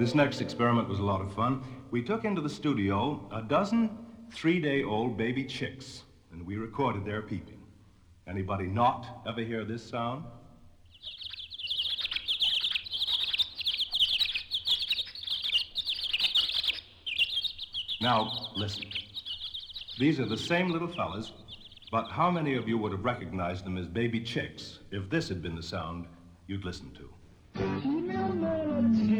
This next experiment was a lot of fun. We took into the studio a dozen three-day-old baby chicks, and we recorded their peeping. Anybody not ever hear this sound? Now, listen. These are the same little fellas, but how many of you would have recognized them as baby chicks if this had been the sound you'd listened to?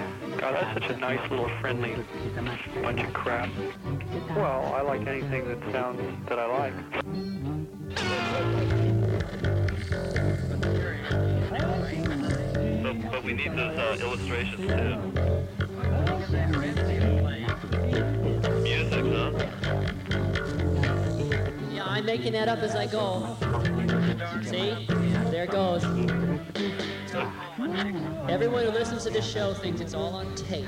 God, that's such a nice little friendly bunch of crap. Well, I like anything that sounds that I like. But, but we need those uh, illustrations too. Music, huh? Yeah, I'm making that up as I go. See? There it goes. Everyone who listens to this show thinks it's all on tape.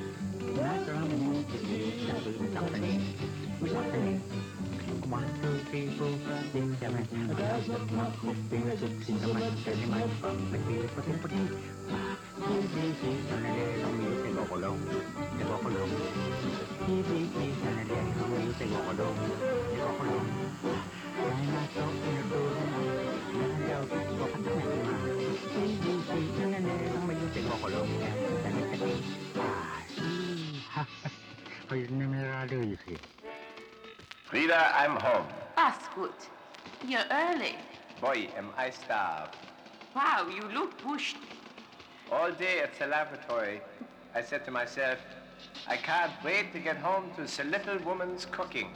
One, two, three, four, five, six, seven, eight, nine, ten, eleven, twelve, thirteen, fourteen, fifteen, sixteen, seventeen, eighteen, nineteen, twenty, twenty-one, Frieda, I'm home. That's good. You're early. Boy, am I starved. Wow, you look pushed. All day at the laboratory, I said to myself, I can't wait to get home to the little woman's cooking.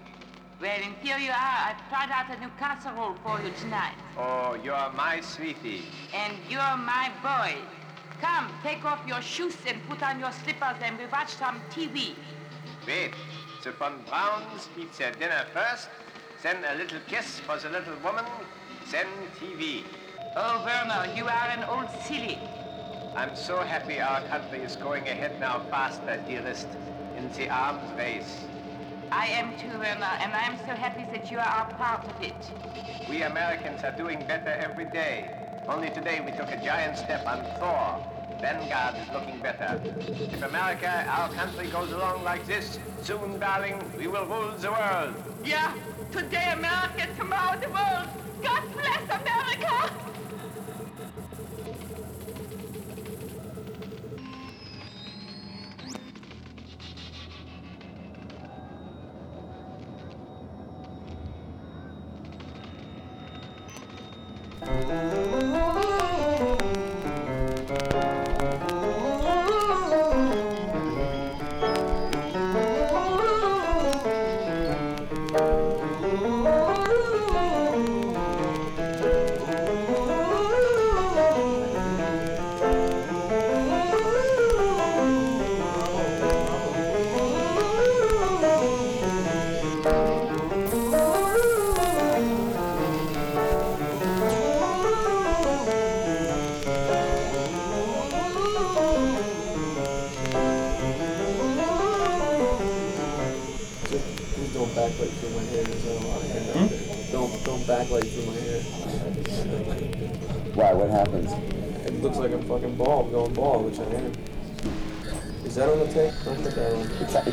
Well, and here you are. I've tried out a new casserole for you tonight. Oh, you're my sweetie. And you're my boy. Come, take off your shoes and put on your slippers and we watch some TV. Wait, the von Brauns eat their dinner first, then a little kiss for the little woman, then TV. Oh, Werner, you are an old silly. I'm so happy our country is going ahead now faster, dearest, in the arms race. I am too, Werner, and I am so happy that you are a part of it. We Americans are doing better every day. Only today we took a giant step on Thor. Vanguard is looking better. If America, our country, goes along like this, soon, darling, we will rule the world. Yeah, today America, tomorrow the world. God bless America!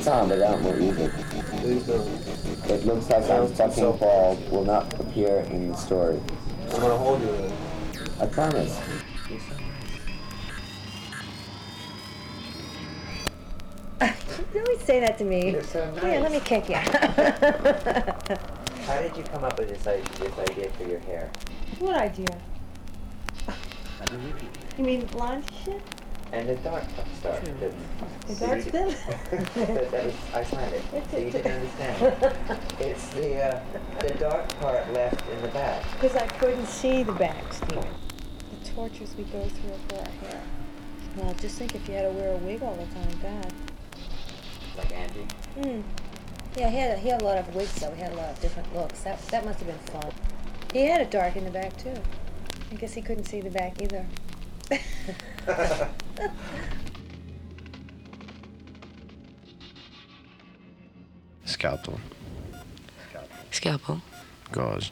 On. It's, it's on, but I don't believe it. Please don't. It looks like I'm fucking bald. Will not appear in the story. I'm gonna hold you then. I promise. You always say that to me. You're so Here, let me kick you. How did you come up with this idea for your hair? what idea? You mean blonde shit? And the dark stuff. The, The dark stuff? that, that was Icelandic. So you didn't understand. it's the uh, the dark part left in the back. Because I couldn't see the back, Steve. The tortures we go through for our hair. Well, just think if you had to wear a wig all the time, God. Like Angie. Hmm. Yeah, he had, he had a lot of wigs, though. He had a lot of different looks. That, that must have been fun. He had it dark in the back, too. I guess he couldn't see the back either. Scalpel. Scalpel. Gauze.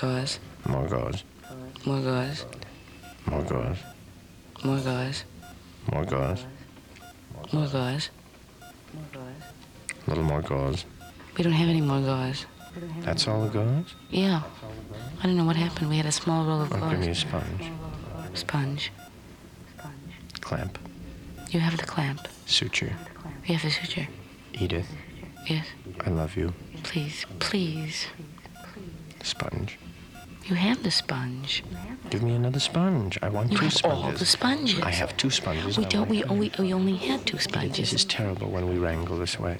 Gauze. More gauze. More gauze. More gauze. More gauze. More gauze. More gauze. A little more gauze. We don't have any more gauze. That's all the gauze? Yeah. I don't know what happened. We had a small roll of Oh, give me a gauze. sponge. Sponge. Clamp. You have the clamp. Suture. We have the suture. Edith, Yes. I love you. Please, please. Sponge. You have the sponge. Give me another sponge. I want You two have sponges. all the sponges. I have two sponges. We don't. We only. We only had two sponges. This is terrible when we wrangle this way.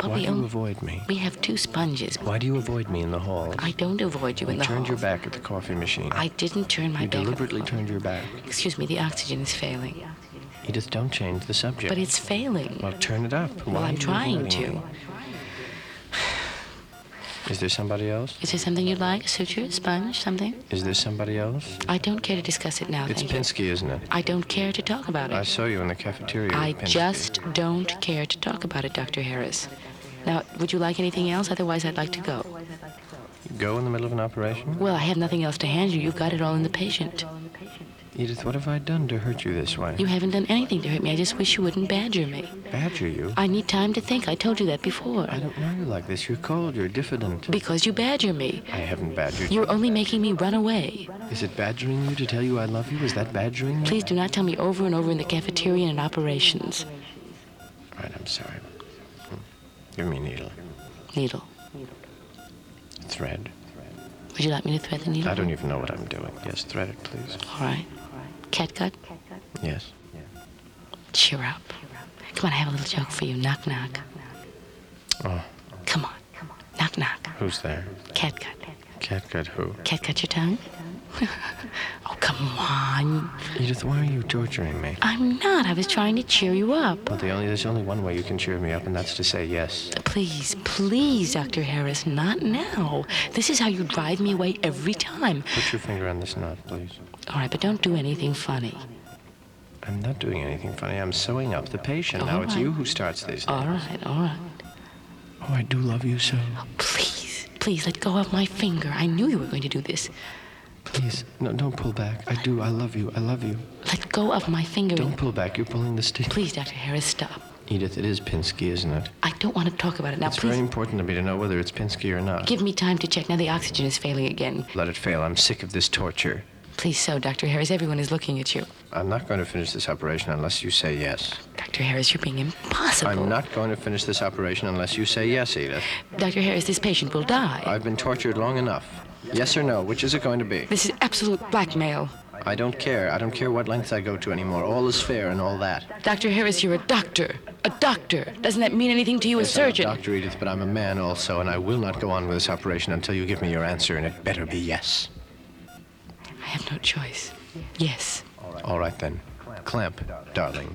But Why do you um, avoid me? We have two sponges. Why do you avoid me in the hall? I don't avoid you in the hall. You turned your back at the coffee machine. I didn't turn my You back. You deliberately turned your back. Excuse me. The oxygen is failing. Edith, don't change the subject. But it's failing. Well, turn it up. Well, I'm trying to. me? Is there somebody else? Is there something you'd like? A suture, a sponge, something? Is there somebody else? I don't care to discuss it now. It's thank you. Pinsky, isn't it? I don't care to talk about it. I saw you in the cafeteria. I just don't care to talk about it, Dr. Harris. Now, would you like anything else? Otherwise, I'd like to go. Go in the middle of an operation? Well, I have nothing else to hand you. You've got it all in the patient. Edith, what have I done to hurt you this way? You haven't done anything to hurt me. I just wish you wouldn't badger me. Badger you? I need time to think. I told you that before. I don't know you like this. You're cold. You're diffident. Because you badger me. I haven't badgered you. You're only making me run away. Is it badgering you to tell you I love you? Is that badgering me? Please do not tell me over and over in the cafeteria and in operations. All right, I'm sorry. Give me a needle. Needle. Thread. Would you like me to thread the needle? I don't even know what I'm doing. Yes, thread it, please. All right. Catgut? Yes. Cheer up. Come on, I have a little joke for you. Knock, knock. Oh, Come on. Knock, knock. who's there? Catgut. Catgut who? Catgut your tongue? oh, come on. Edith, why are you torturing me? I'm not. I was trying to cheer you up. Well, the only there's only one way you can cheer me up, and that's to say yes. Please, please, Dr. Harris, not now. This is how you drive me away every time. Put your finger on this knot, please. All right, but don't do anything funny. I'm not doing anything funny. I'm sewing up the patient. now All it's you who starts these. All right, all right. Oh, I do love you so. Please, please let go of my finger. I knew you were going to do this. Please, no, don't pull back. I do. I love you. I love you. Let go of my finger. Don't pull back. You're pulling the stick. Please, Dr. Harris, stop. Edith, it is Pinsky, isn't it? I don't want to talk about it now. it's please very important to me to know whether it's Pinsky or not. give me time to check. Now the oxygen is failing again. Let it fail. I'm sick of this torture. Please, so, Dr. Harris, everyone is looking at you. I'm not going to finish this operation unless you say yes. Dr. Harris, you're being impossible. I'm not going to finish this operation unless you say yes, Edith. Dr. Harris, this patient will die. I've been tortured long enough. Yes or no? Which is it going to be? This is absolute blackmail. I don't care. I don't care what lengths I go to anymore. All is fair and all that. Dr. Harris, you're a doctor. A doctor. Doesn't that mean anything to you, a Yes, I'm surgeon? Dr. Edith, but I'm a man also, and I will not go on with this operation until you give me your answer, and it better be yes. I have no choice. Yes. All right then. Clamp, darling.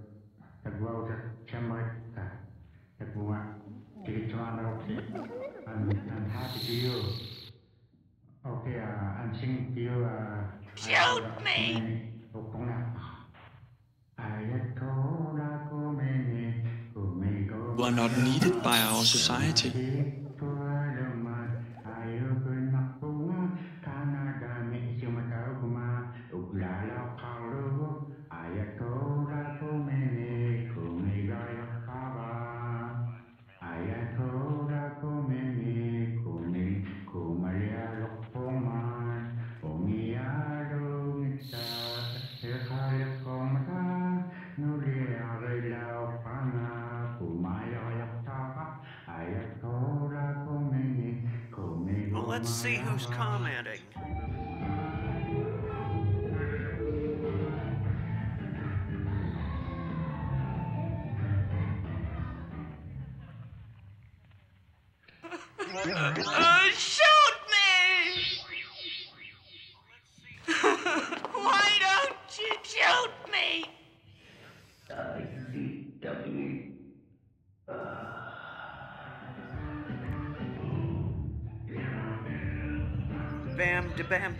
ฮัลโหลไปดูว่าบ้านนี่อันอันโรสอ่าอันฮัลโหลไปดูว่าโรสอันมาจากนี้กูรู้ว่าอันนี้กูรู้ว่าแต่กูว่าจะเชื่อมกันแต่กูว่าที่ชวนเราอันอันฮัตติยูโอเคอ่ะอันชิงติวอ่ะ Shoot me! ตกตรงนั้น You are not needed by our society.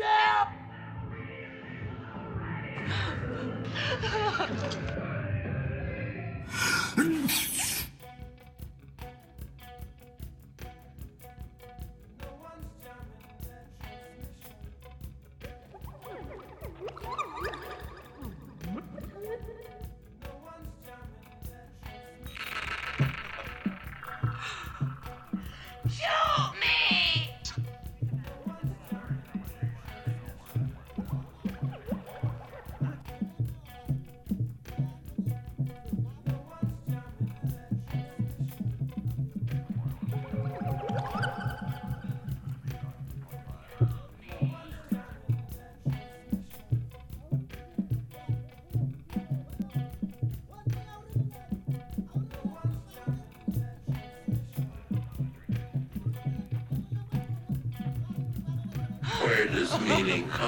Shoot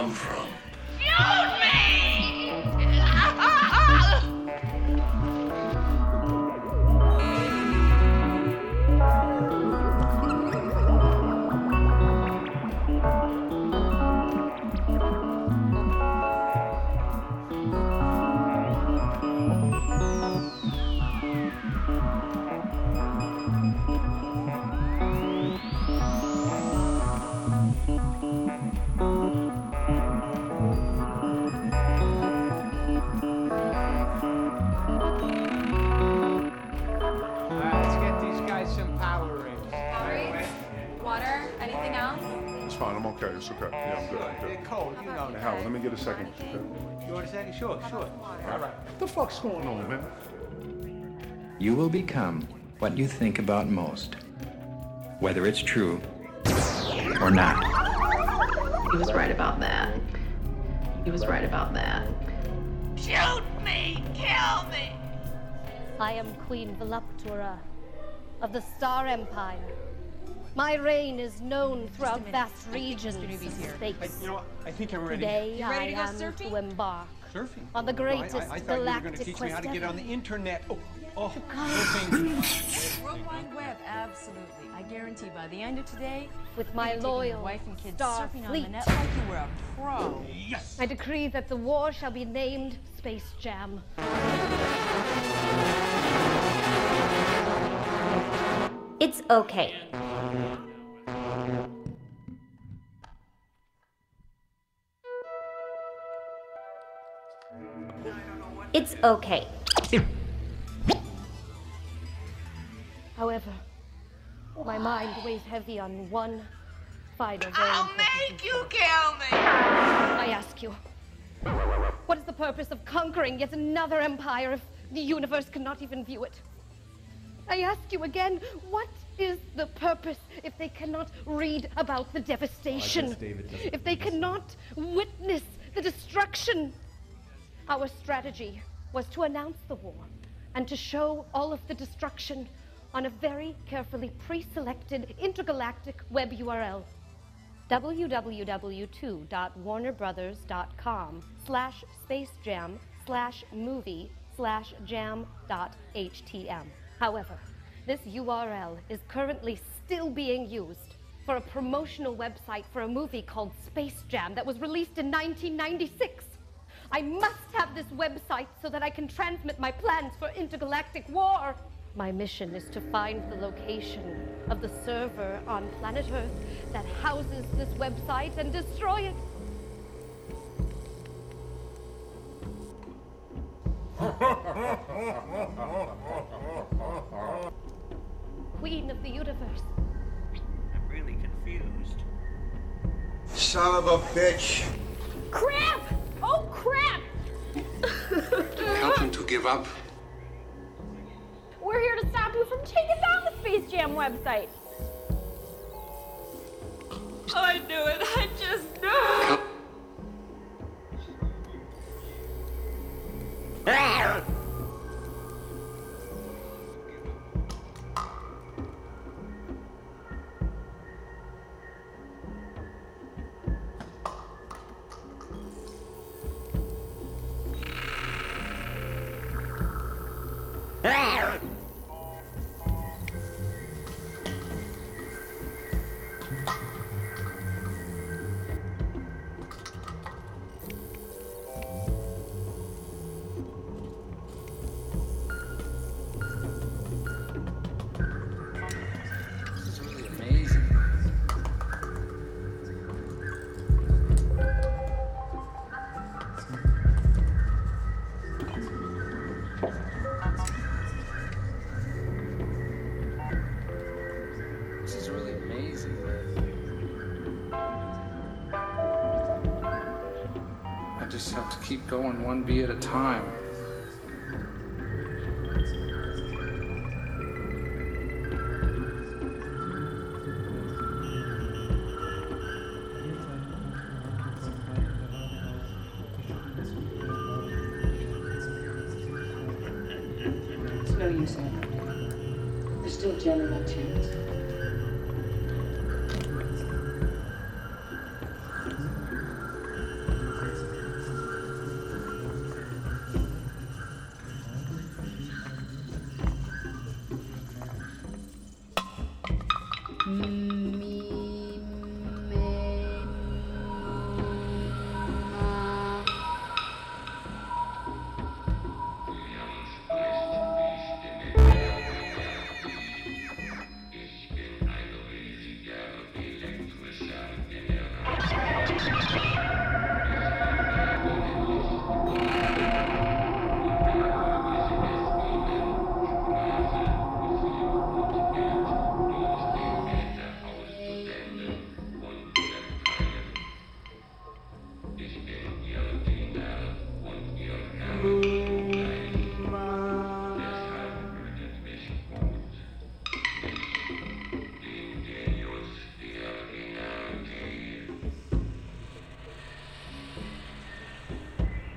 come from? You know. Hey, Howard, let me get a second. You want a second? Sure, sure. All right. What the fuck's going on, man? You will become what you think about most, whether it's true or not. He was right about that. He was right about that. Shoot me! Kill me! I am Queen Voluptura of the Star Empire. My reign is known throughout vast regions of space. You know what? I think I'm ready. Today You I ready to go am surfing? to embark Surfing? on the No, I- greatest I, I, thought you were galactic going to teach me quest how to get ever. on the internet. Oh, oh, World Wide Web, absolutely. I guarantee by the end of today, With my be taking your loyal wife and kids Star surfing on the Fleet. net like you were a pro. Yes! I decree that the war shall be named Space Jam. It's okay. It's okay. However, my mind weighs heavy on one final very I'll important make you kill me! I ask you, what is the purpose of conquering yet another empire if the universe cannot even view it? I ask you again, what is the purpose if they cannot read about the devastation? David if they cannot witness the destruction? Our strategy was to announce the war and to show all of the destruction on a very carefully pre-selected intergalactic web URL www.2.warnerbrothers.com slash spacejam slash movie slash jam dot htm. However, this URL is currently still being used for a promotional website for a movie called Space Jam that was released in 1996. I must have this website so that I can transmit my plans for intergalactic war. My mission is to find the location of the server on planet Earth that houses this website and destroy it. Queen of the universe. I'm really confused. Son of a bitch. Crap! Oh, crap! Help him to give up. We're here to stop you from taking down the Space Jam website. I knew it. I just knew it. This going one bee at a time.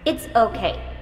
It's okay.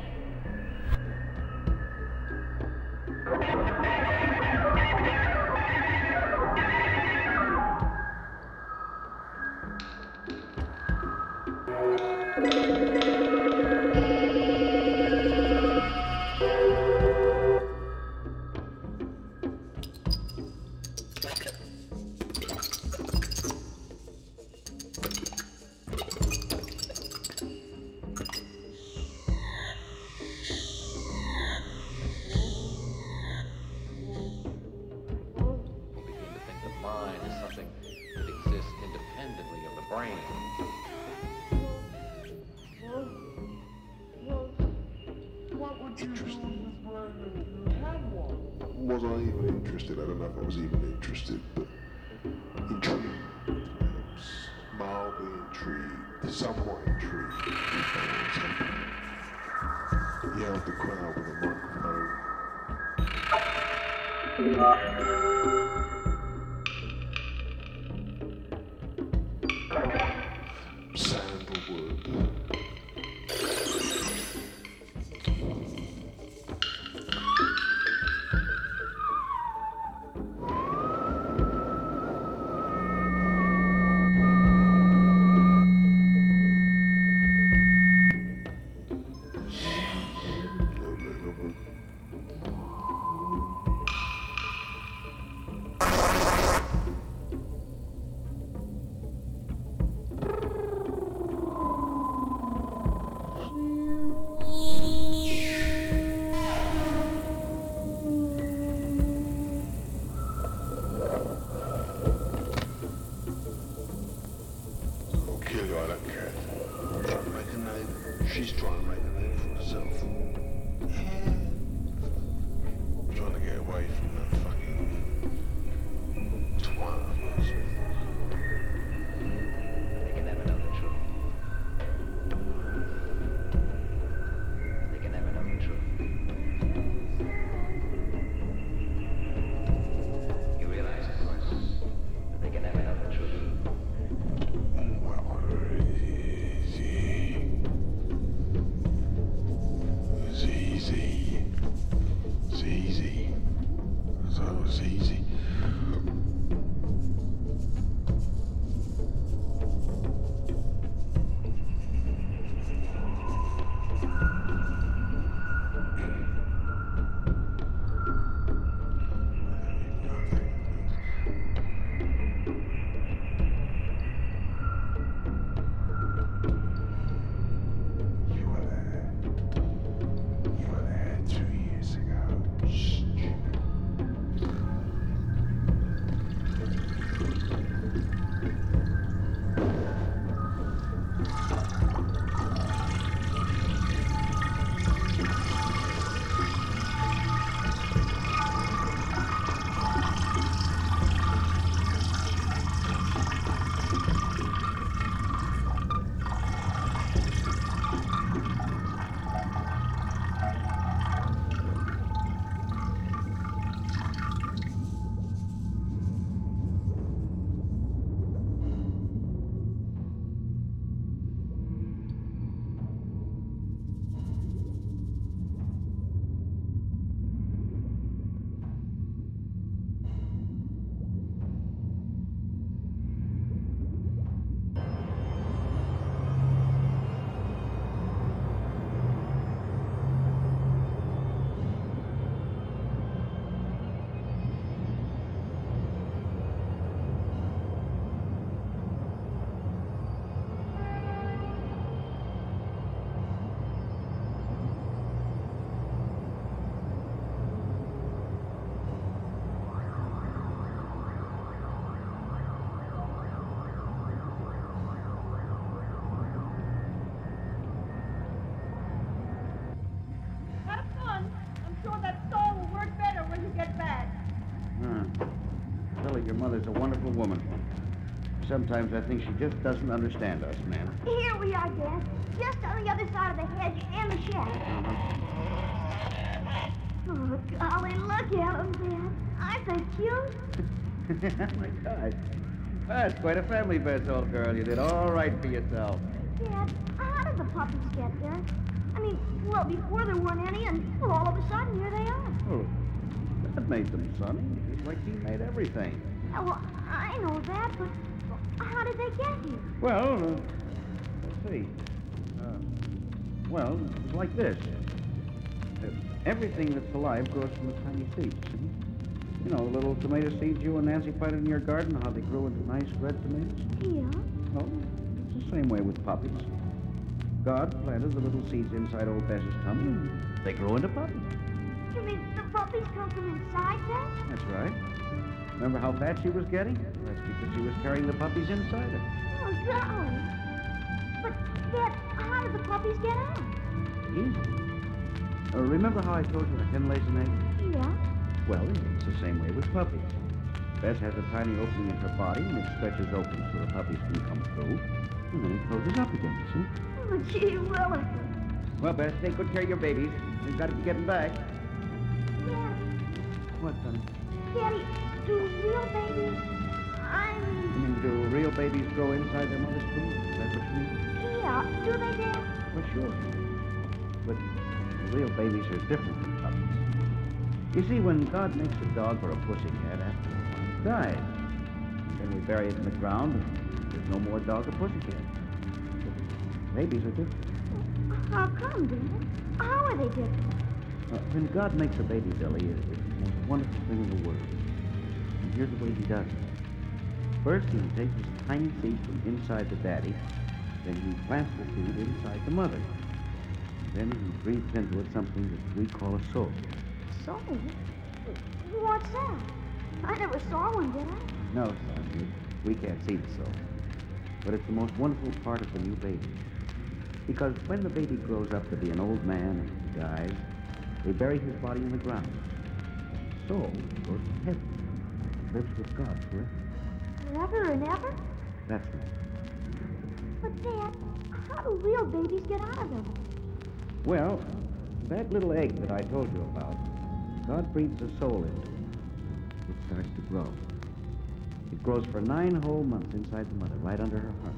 Sometimes I think she just doesn't understand us, man. Here we are, Dad. Just on the other side of the hedge and the shack. Oh, golly, look at them, Dad. Aren't they cute? oh, my God. That's quite a family best, old girl. You did all right for yourself. Dad, how did the puppies get there? I mean, well, before there weren't any, and well, all of a sudden, here they are. Oh, that made them, Sonny. Just like he made everything. Uh, Well, I know that, but how did they get here? Well, uh, let's see. Uh, well, it's like this. Uh, everything that's alive grows from the tiny seeds, see? You know, the little tomato seeds you and Nancy planted in your garden, how they grew into nice red tomatoes? Yeah. Well, it's the same way with puppies. God planted the little seeds inside old Bess's tummy, and they grew into puppies. You mean the puppies come from inside then? That's right. Remember how fat she was getting? That's because she was carrying the puppies inside her. Oh, golly. But, Dad, how did the puppies get out? Easy. Uh, remember how I told you a hen lays an egg? Yeah. Well, it's the same way with puppies. Bess has a tiny opening in her body, and it stretches open so the puppies can come through, and then it closes up again, you see? Oh, gee willikers. Well, Bess, take good care of your babies. We've got to be getting back. Dad, What, honey? Daddy, do real babies... I I mean, do real babies grow inside their mother's womb? Is that what you mean? yeah, do they, Dad? Well, sure. But real babies are different from puppies. You see, when God makes a dog or a pussycat, after a while, it dies. Then we bury it in the ground, and there's no more dog or pussycat. But babies are different. How come, Dad? How are they different? Uh, when God makes a baby, Billy, it, it's the most wonderful thing in the world. And here's the way he does it. First, he takes his tiny seed from inside the daddy, then he plants the seed inside the mother. Then he breathes into it something that we call a soul. Soul? What's that? I never saw one, did I? No, son, we, we can't see the soul. But it's the most wonderful part of the new baby. Because when the baby grows up to be an old man and he dies, they bury his body in the ground. Soul goes to heaven, lives with God forever. Forever and ever? That's right. But, Dad, how do real babies get out of them? Well, that little egg that I told you about, God breathes a soul into it. It starts to grow. It grows for nine whole months inside the mother, right under her heart.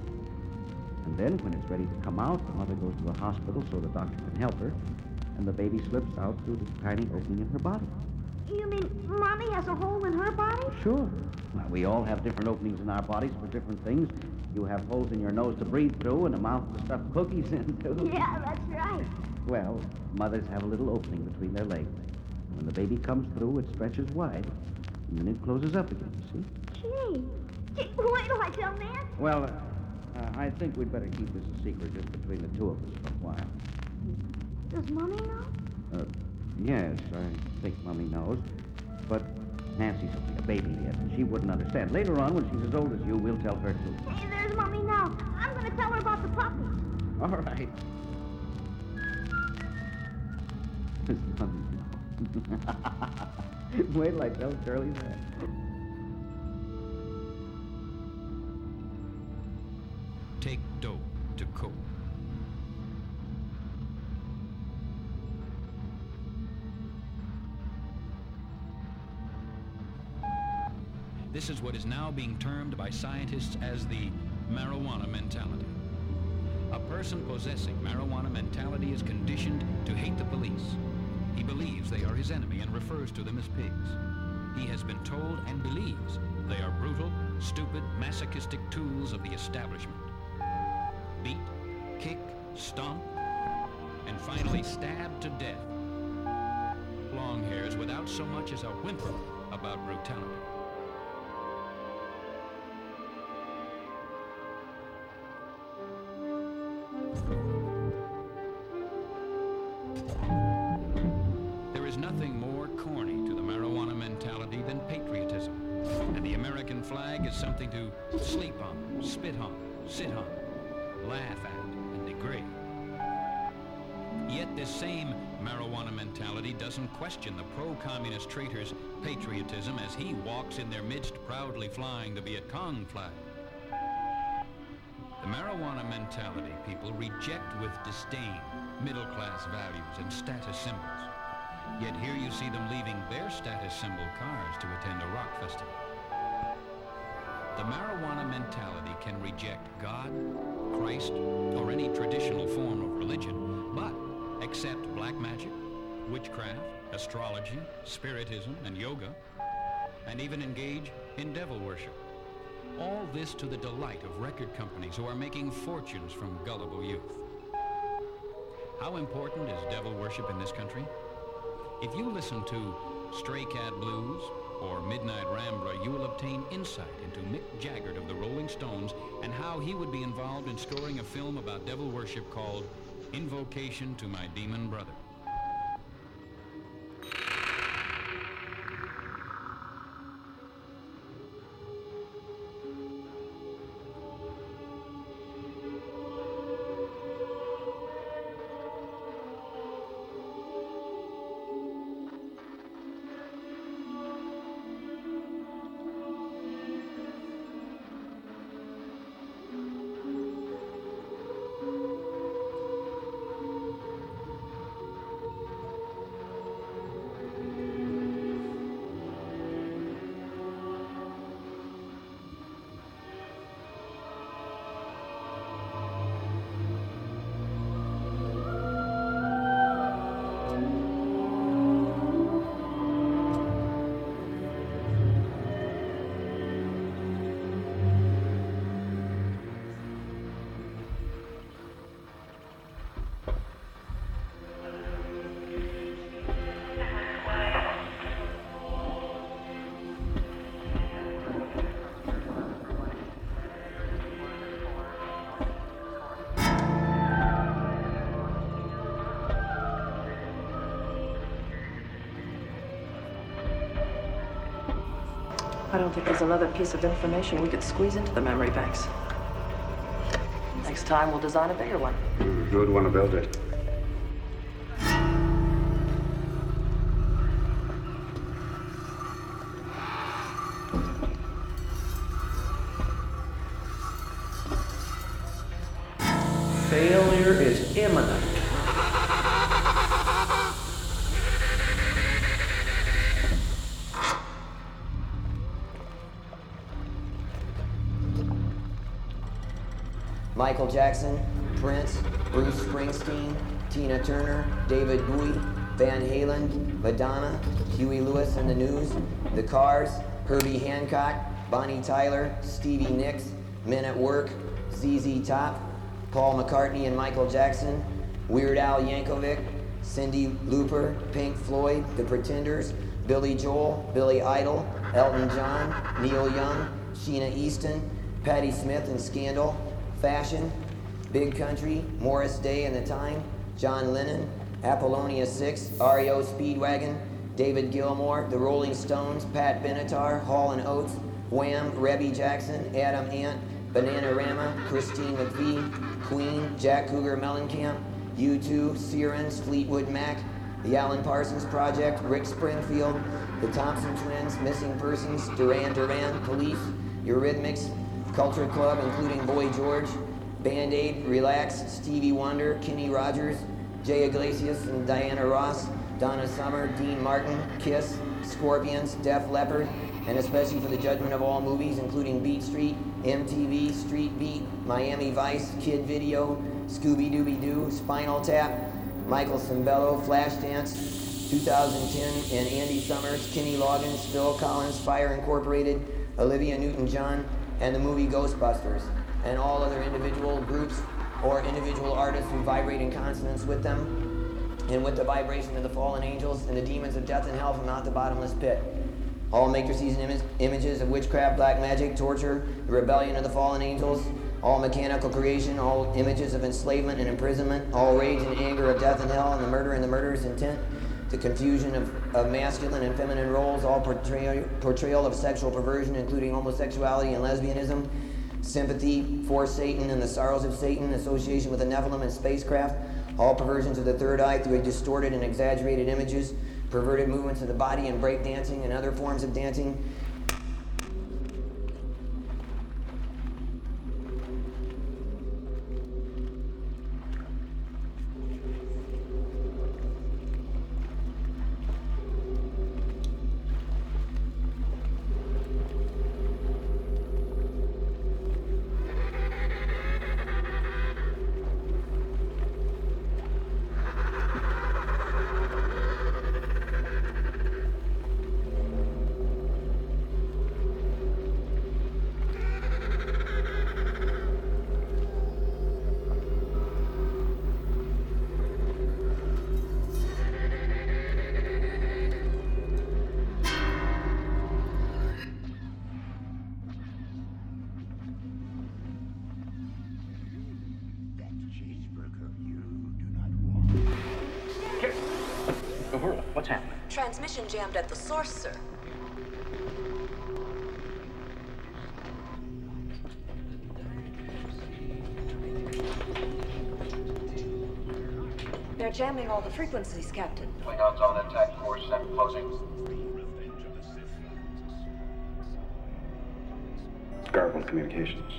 And then, when it's ready to come out, the mother goes to the hospital so the doctor can help her, and the baby slips out through the tiny opening in her body. You mean Mommy has a hole in her body? Sure. Well, we all have different openings in our bodies for different things. You have holes in your nose to breathe through and a mouth to stuff cookies into. Yeah, that's right. Well, mothers have a little opening between their legs. When the baby comes through, it stretches wide, and then it closes up again, you see? Gee. Gee, wait till I tell Nancy. Well, uh, uh, I think we'd better keep this a secret just between the two of us for a while. Does Mommy know? Uh, yes, I think Mummy knows. But Nancy's only a baby yet, and she wouldn't understand. Later on, when she's as old as you, we'll tell her too. Hey, there's Mummy now. I'm going to tell her about the puppy. All right. Miss Mummy, no. Wait till I tell Shirley that. Take dope to cope. This is what is now being termed by scientists as the marijuana mentality. A person possessing marijuana mentality is conditioned to hate the police. He believes they are his enemy and refers to them as pigs. He has been told and believes they are brutal, stupid, masochistic tools of the establishment. Beat, kick, stomp, and finally stabbed to death. Long hairs without so much as a whimper about brutality. Doesn't question the pro-communist traitor's patriotism as he walks in their midst proudly flying the Viet Cong flag. The marijuana mentality people reject with disdain middle-class values and status symbols. Yet here you see them leaving their status symbol cars to attend a rock festival. The marijuana mentality can reject God, Christ, or any traditional form of religion, but accept black magic, witchcraft, astrology, spiritism, and yoga, and even engage in devil worship. All this to the delight of record companies who are making fortunes from gullible youth. How important is devil worship in this country? If you listen to Stray Cat Blues or Midnight Rambler, you will obtain insight into Mick Jagger of the Rolling Stones and how he would be involved in scoring a film about devil worship called Invocation to My Demon Brother. I don't think there's another piece of information we could squeeze into the memory banks. Next time, we'll design a bigger one. Mm, good one to build it. Michael Jackson, Prince, Bruce Springsteen, Tina Turner, David Bowie, Van Halen, Madonna, Huey Lewis and the News, The Cars, Herbie Hancock, Bonnie Tyler, Stevie Nicks, Men at Work, ZZ Top, Paul McCartney and Michael Jackson, Weird Al Yankovic, Cyndi Lauper, Pink Floyd, The Pretenders, Billy Joel, Billy Idol, Elton John, Neil Young, Sheena Easton, Patti Smith and Scandal, Fashion, Big Country, Morris Day and the Time, John Lennon, Apollonia 6, REO Speedwagon, David Gilmour, The Rolling Stones, Pat Benatar, Hall and Oates, Wham, Rebbie Jackson, Adam Ant, Bananarama, Christine McVie, Queen, Jack Cougar Mellencamp, U2, Sirens, Fleetwood Mac, The Alan Parsons Project, Rick Springfield, The Thompson Twins, Missing Persons, Duran Duran, Police, Eurythmics, Culture Club, including Boy George, Band Aid, Relax, Stevie Wonder, Kenny Rogers, Jay Iglesias and Diana Ross, Donna Summer, Dean Martin, Kiss, Scorpions, Def Leppard, and especially for the judgment of all movies, including Beat Street, MTV, Street Beat, Miami Vice, Kid Video, Scooby Dooby Doo, Spinal Tap, Michael Sembello, Flashdance, 2010, and Andy Summers, Kenny Loggins, Phil Collins, Fire Incorporated, Olivia Newton-John, and the movie Ghostbusters, and all other individual groups or individual artists who vibrate in consonance with them and with the vibration of the fallen angels and the demons of death and hell from out the bottomless pit. All matrices and Im- images of witchcraft, black magic, torture, the rebellion of the fallen angels, all mechanical creation, all images of enslavement and imprisonment, all rage and anger of death and hell, and the murder and the murderer's intent, the confusion of, of masculine and feminine roles, all portrayal, of sexual perversion, including homosexuality and lesbianism, sympathy for Satan and the sorrows of Satan, association with the Nephilim and spacecraft, all perversions of the third eye through distorted and exaggerated images, perverted movements of the body and breakdancing and other forms of dancing. Source, sir. They're jamming all the frequencies, Captain. Klingons on attack force and closing. Garbled communications.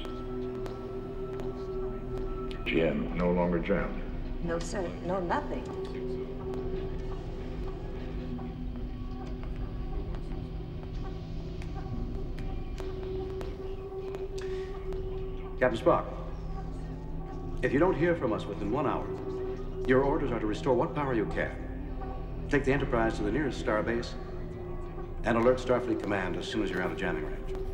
GM no longer jammed. No, sir. No, nothing. Captain Spock, if you don't hear from us within one hour, your orders are to restore what power you can. Take the Enterprise to the nearest starbase and alert Starfleet Command as soon as you're out of jamming range.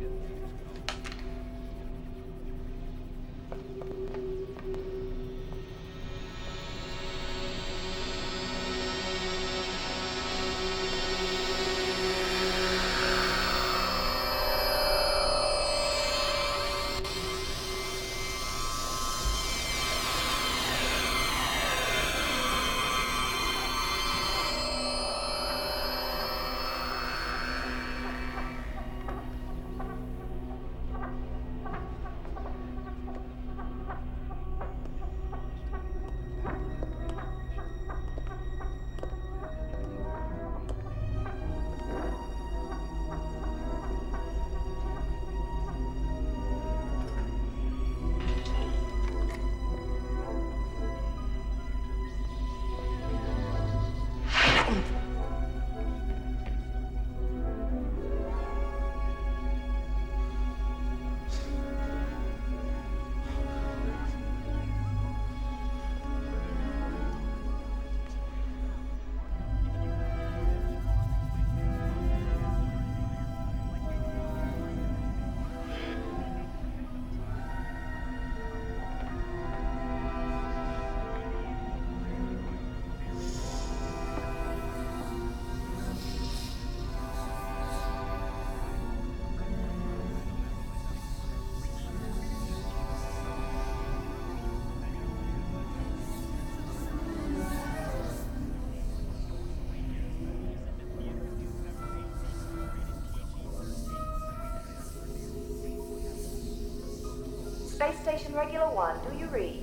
Space Station Regula One, do you read?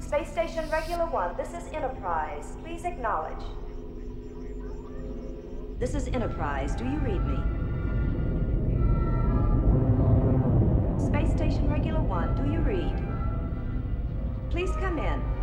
Space Station Regula One, this is Enterprise. Please acknowledge. This is Enterprise. Do you read me? Space Station Regula One, do you read? Please come in.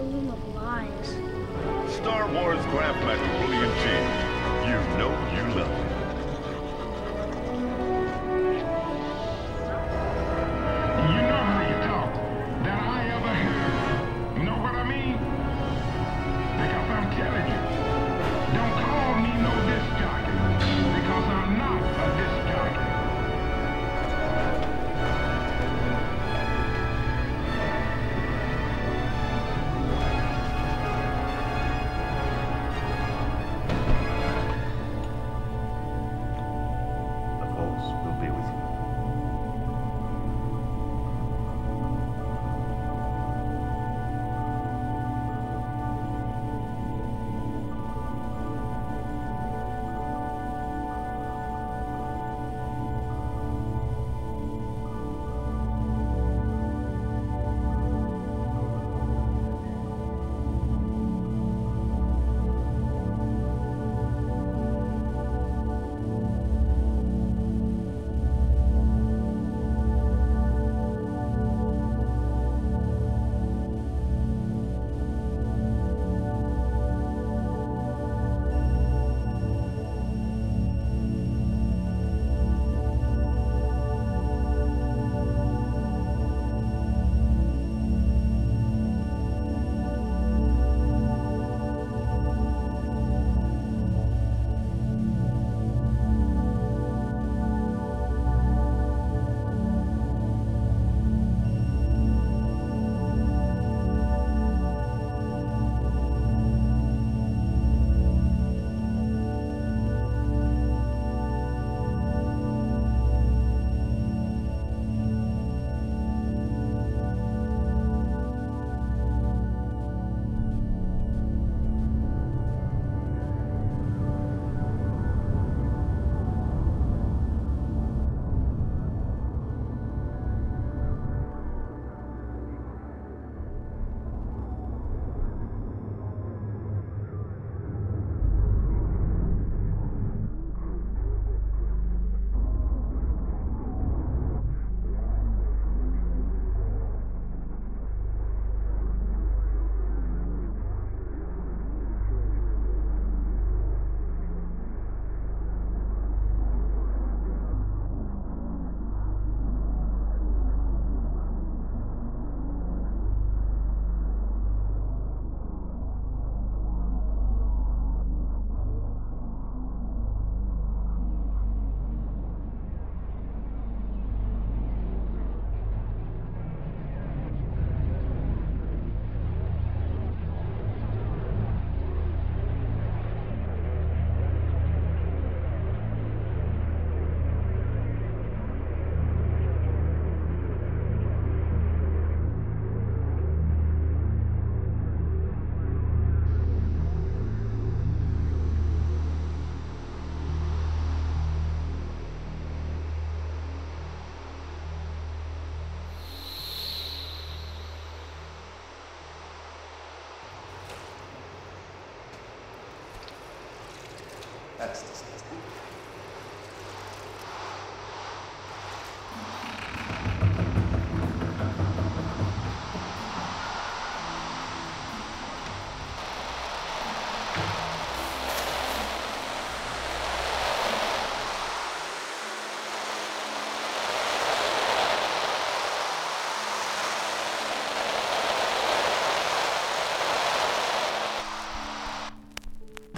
Room of lies. Star Wars Craftmaster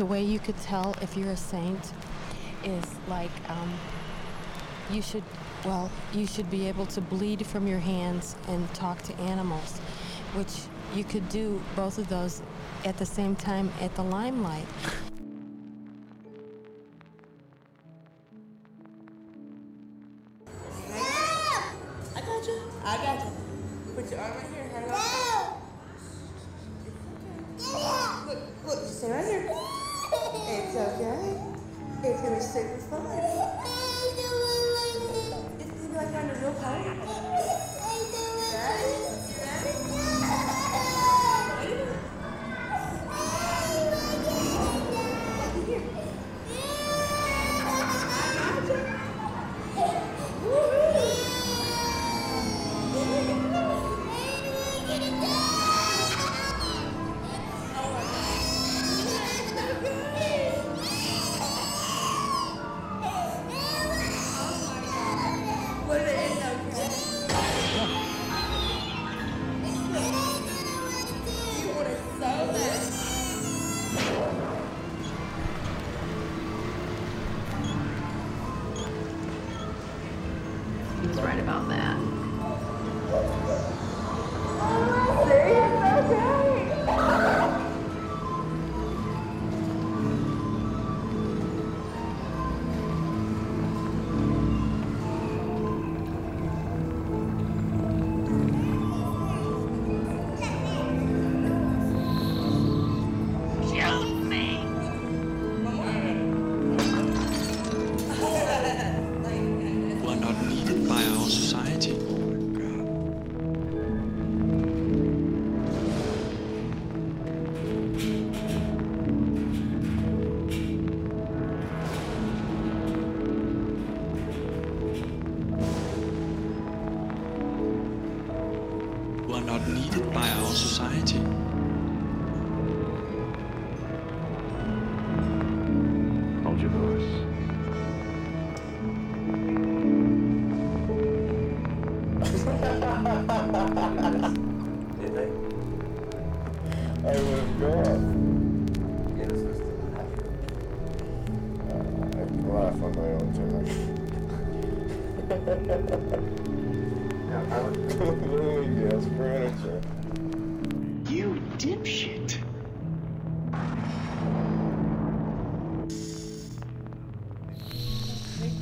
the way you could tell if you're a saint is like um, you should, well, you should be able to bleed from your hands and talk to animals, which you could do both of those at the same time at the limelight. My own time. Literally, yes, furniture. You dipshit.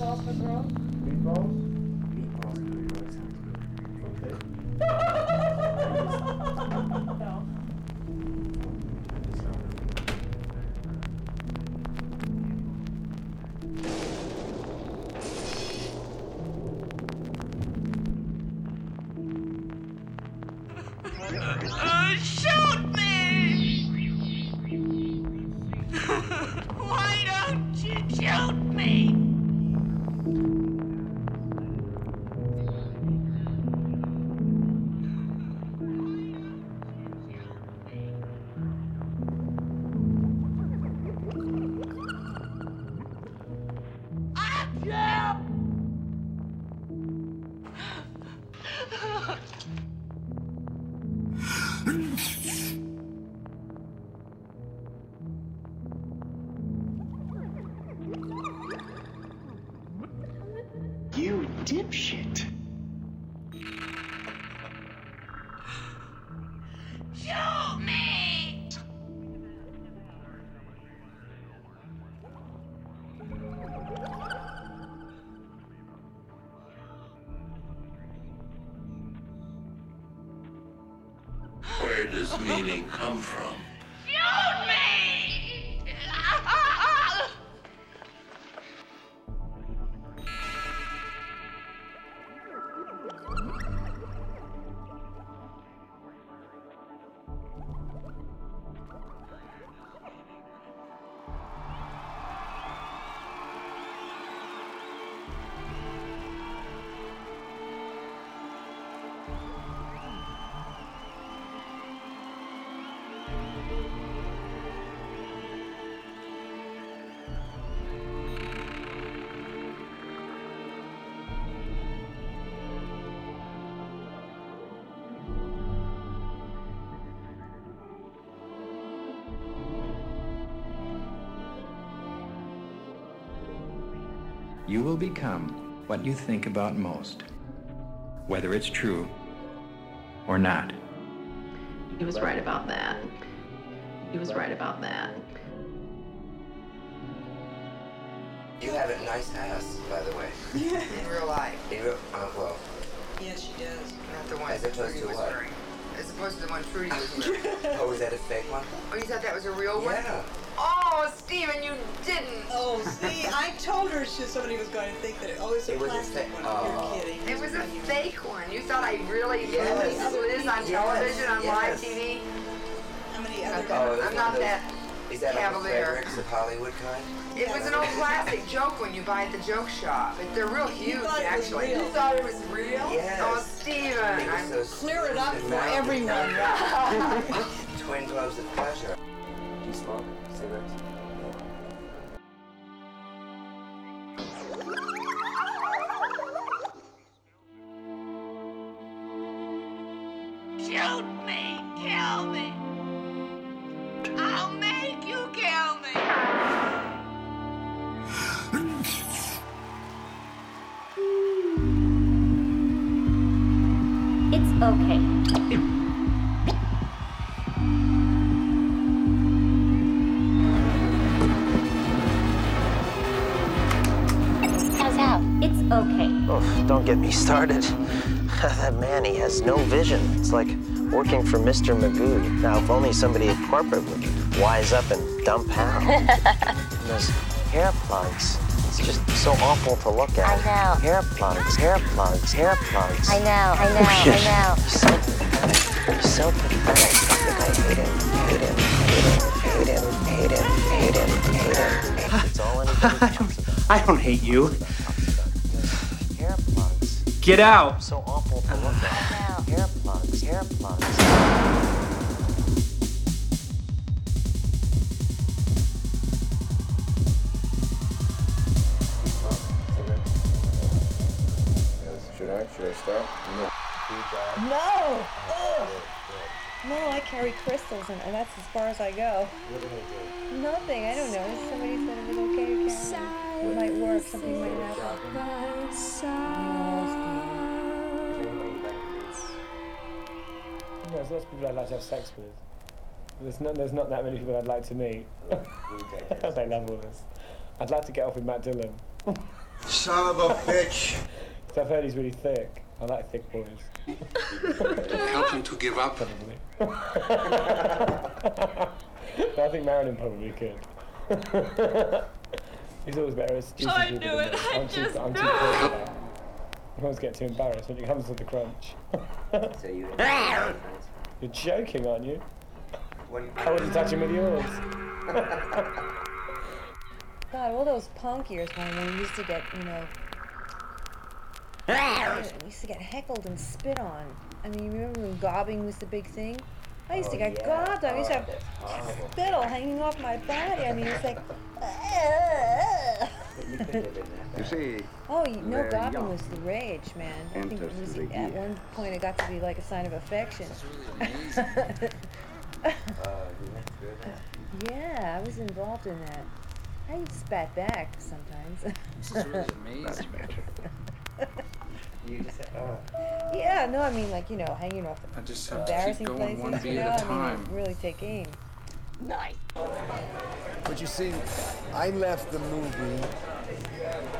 For girls? Meatballs? Does meaning come from? You will become what you think about most, whether it's true or not. He was right about that. He was right about that. You have a nice ass, by the way. In real life. In real, uh, well, Yes, she does. Not the one As opposed Trudy to was what? wearing. As opposed to the one Trudy was wearing. oh, is that a fake one? oh, you thought that was a real one? Yeah. Oh, Steven, you didn't. Oh, see, I told her she, somebody was going to think that it always a It was a plastic fa- one. oh. You're kidding. It was a fake one. You thought I really Yes. really this on Yes. television, on live TV? How many oh, I'm other not- it's I'm not of those- that Is that a cavalier. Fredericks of Hollywood kind? It was an old classic joke when you buy at the joke shop. But they're real huge, thought actually. real. You thought it was real? Yes. Oh, Steven. I'm so Clear it up for everyone. Twin gloves of Shoot me, kill me. I'll make you kill me. It's okay. How's out? It's okay. Oh, don't get me started. that man, he has no vision. It's like working for Mr. Magoo. Now, if only somebody at corporate would wise up and dump Hal. And Those hair plugs. It's just so awful to look at. I know. Hair plugs, hair plugs, hair plugs. I know, I know, oh, I know. He's so pathetic. He's so pathetic. I hate him, hate him, hate him, hate him, hate him, hate him, hate him. It's all anybody talks about. I don't hate you. Hair plugs. Get out. So No! Ugh. No, I carry crystals, and, and that's as far as I go. Nothing. I don't know. Somebody said it was okay to carry. It might work. Something might happen. There's lots of people I'd like to have sex with. There's not, there's not that many people I'd like to meet. they love all this. I'd like to get off with Matt Dillon. Son of a bitch. So I've heard he's really thick. I like thick boys. Help him to give up. Probably. But I think Marilyn probably could. he's always better as juicy I people knew it. me. I I'm too, I'm too knew cool it. I always get too embarrassed when it comes to the crunch. So you You're joking, aren't you? What I wouldn't touch him with yours. God, all those punk years when we used to get, you know, we used to get heckled and spit on. I mean, you remember when gobbing was the big thing? I used to Oh, get yeah. gobbed. I used to Oh, have that's horrible. spittle hanging off my body. I mean, it's like. You see, Oh, you- no They're gobbing was the rage, man. I think it was, at one point it got to be like a sign of affection. Uh, you went through that? yeah, I was involved in that. I spat back sometimes. This is really amazing. You just said, oh. yeah, no, I mean like you know, hanging off I just have to keep embarrassing going places. one you beat know, at a I mean, time. like, really take aim. Nice. But you see, I left the movie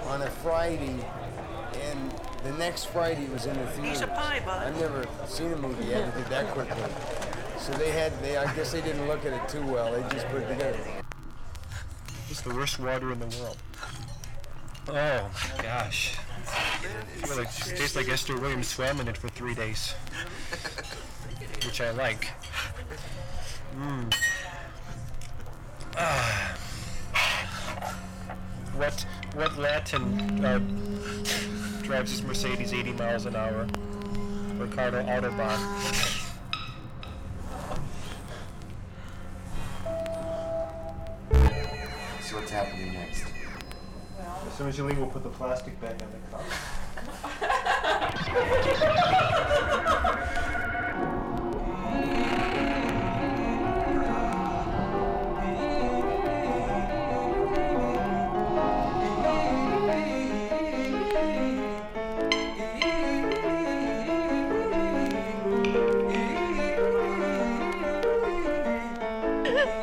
on a Friday, and the next Friday it was in the theater. I've never seen a movie yet that did that quickly. So they had, they, I guess they didn't look at it too well. They just put it together. It's the worst water in the world. Oh my gosh. It tastes like Esther Williams swam in it for three days. Which I like. Mmm. Ah. What what Latin uh, drives his Mercedes 80 miles an hour? Ricardo Autobahn. So what's happening next? As soon as you leave, we'll put the plastic bag in the cup.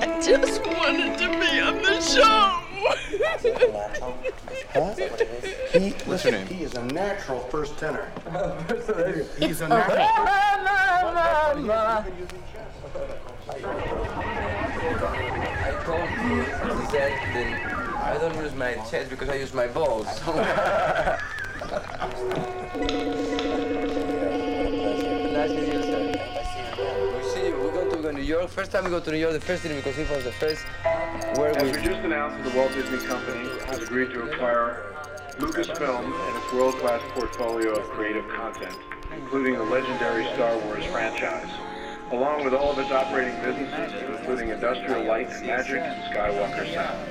I just wanted to be on the show. Huh? He, What's listen, your name? he is a natural first tenor. He's a okay. I told you, he said, that I don't use my chest because I use my balls. York. First time we go to New York, the first thing because he was the first where As we. we just announced, the Walt Disney Company has agreed to acquire Lucasfilm and its world-class portfolio of creative content, including the legendary Star Wars franchise, along with all of its operating businesses, including Industrial Light and Magic and Skywalker Sound.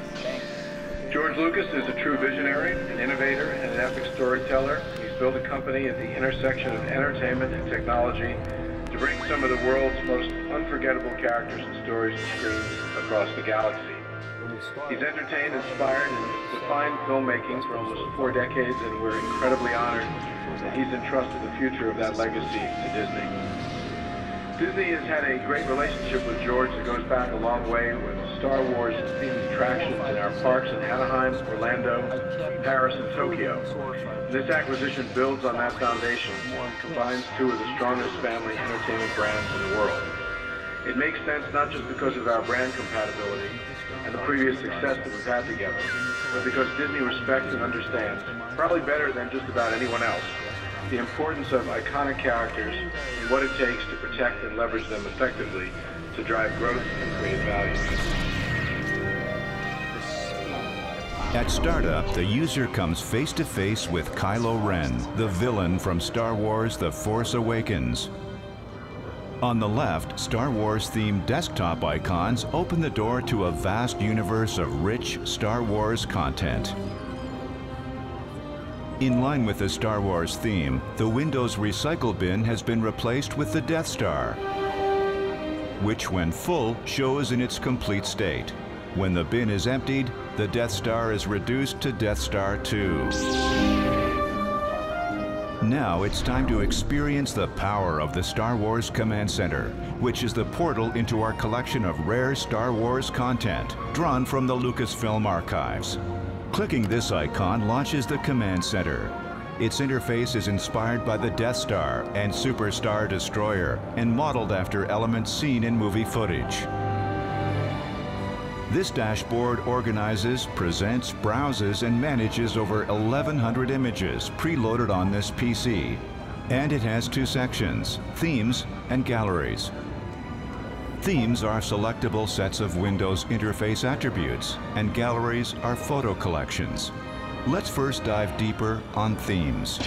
George Lucas is a true visionary, an innovator, and an epic storyteller. He's built a company at the intersection of entertainment and technology bring some of the world's most unforgettable characters and stories to screens across the galaxy. He's entertained, inspired, and defined filmmaking for almost four decades, and we're incredibly honored that he's entrusted the future of that legacy to Disney. Disney has had a great relationship with George that goes back a long way with Star Wars themed attractions in our parks in Anaheim, Orlando, Paris, and Tokyo. This acquisition builds on that foundation and combines two of the strongest family entertainment brands in the world. It makes sense not just because of our brand compatibility and the previous success that we've had together, but because Disney respects and understands, probably better than just about anyone else, the importance of iconic characters and what it takes to protect and leverage them effectively to drive growth and create value. At startup, the user comes face to face with Kylo Ren, the villain from Star Wars The Force Awakens. On the left, Star Wars themed desktop icons open the door to a vast universe of rich Star Wars content. In line with the Star Wars theme, the Windows recycle bin has been replaced with the Death Star, which when full shows in its complete state. When the bin is emptied, the Death Star is reduced to Death Star 2. Now it's time to experience the power of the Star Wars Command Center, which is the portal into our collection of rare Star Wars content drawn from the Lucasfilm archives. Clicking this icon launches the Command Center. Its interface is inspired by the Death Star and Superstar Destroyer and modeled after elements seen in movie footage. This dashboard organizes, presents, browses, and manages over 1,100 images preloaded on this PC. And it has two sections, themes and galleries. Themes are selectable sets of Windows interface attributes, and galleries are photo collections. Let's first dive deeper on themes.